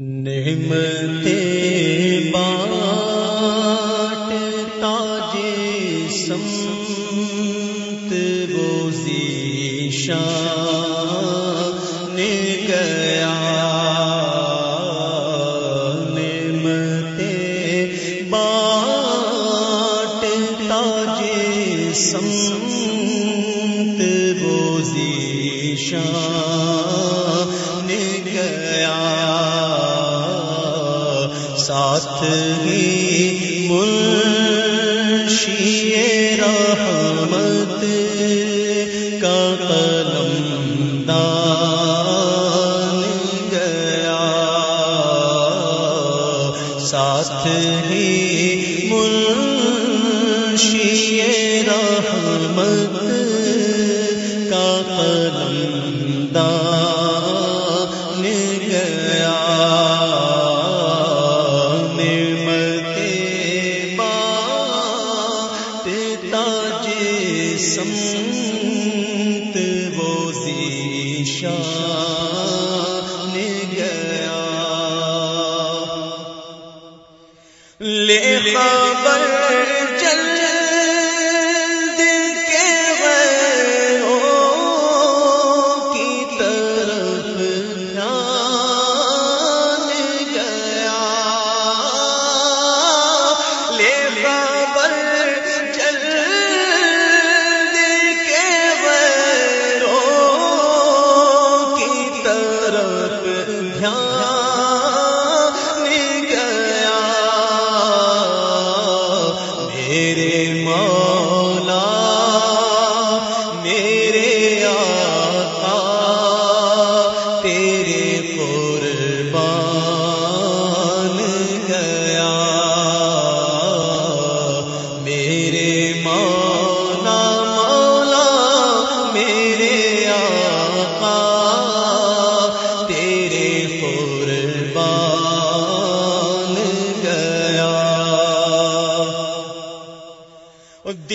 نعمت بات تاج سمت بوزی شان گیا نعمت تاج سمت بوزی شان ساتھ ہی منشی رحمت گیا۔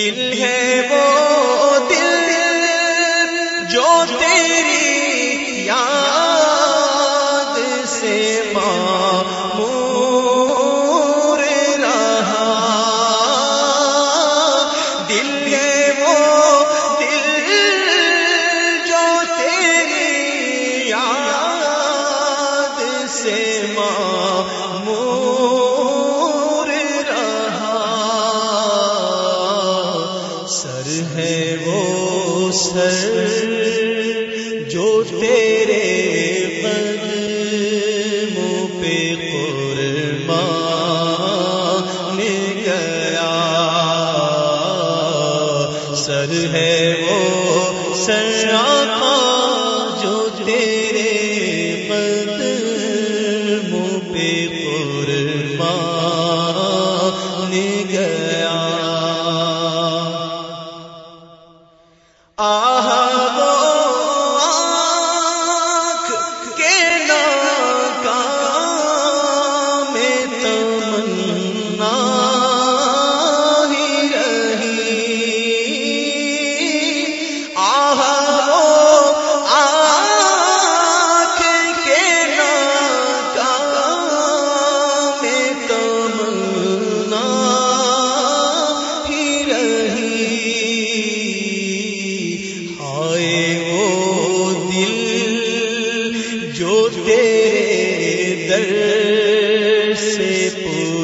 دل ہے وہ آہا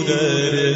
گر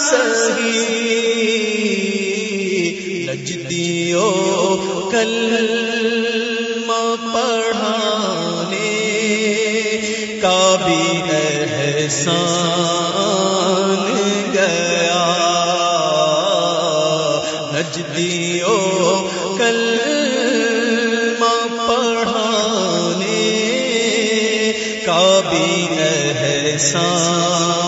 سہی نجدیو کل پڑھانے کا بھی احسان گیا۔ نجدیو کلمہ پڑھانے کا بھی احسان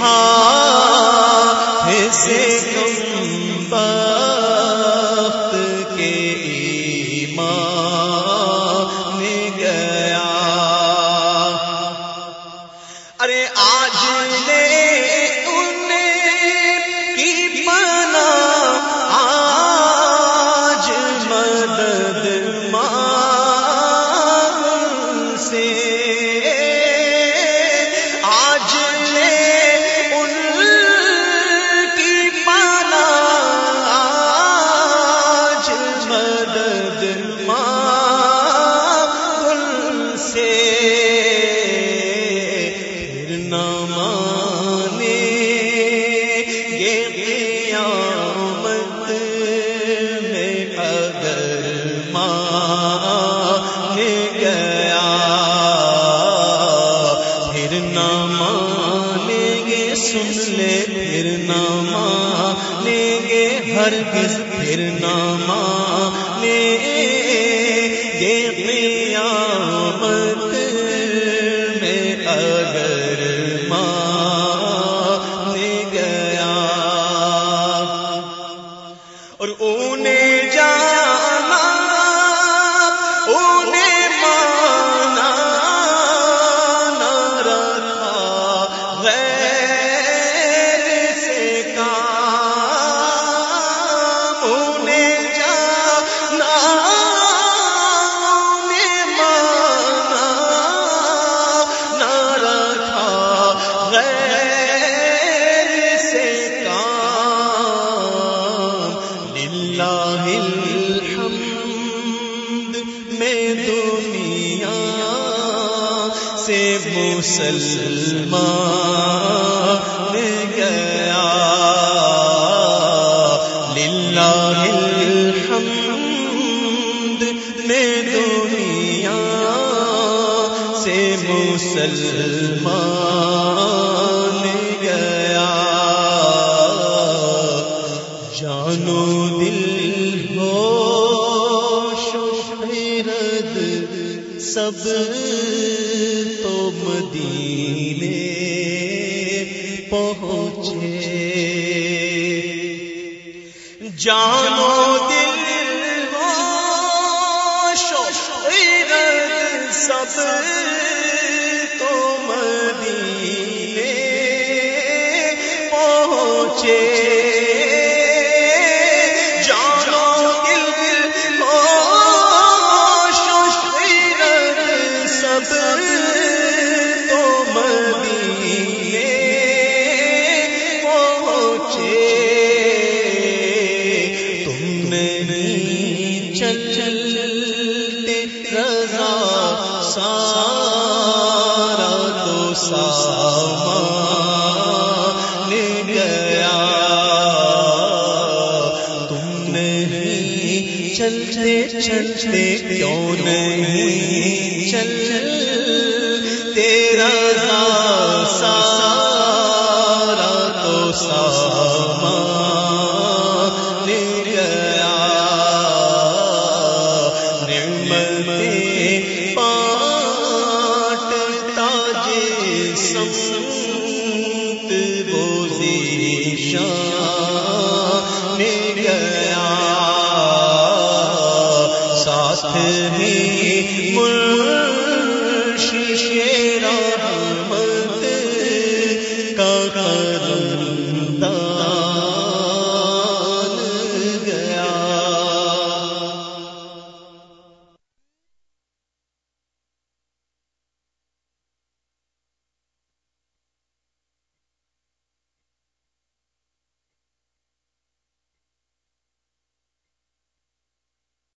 ہاں ہے سے سن لے پھر نامہ لیں گے ہر گز پھر نام لیں مسلمان گیا۔ للہ الحمد میں دنیا سے مسلمان سب تو مدینے پہنچے۔ جانو دے چلتے کیوں نہیں چل تیرا سارا تو ساما گیا۔ نعمت پاٹ تاج سم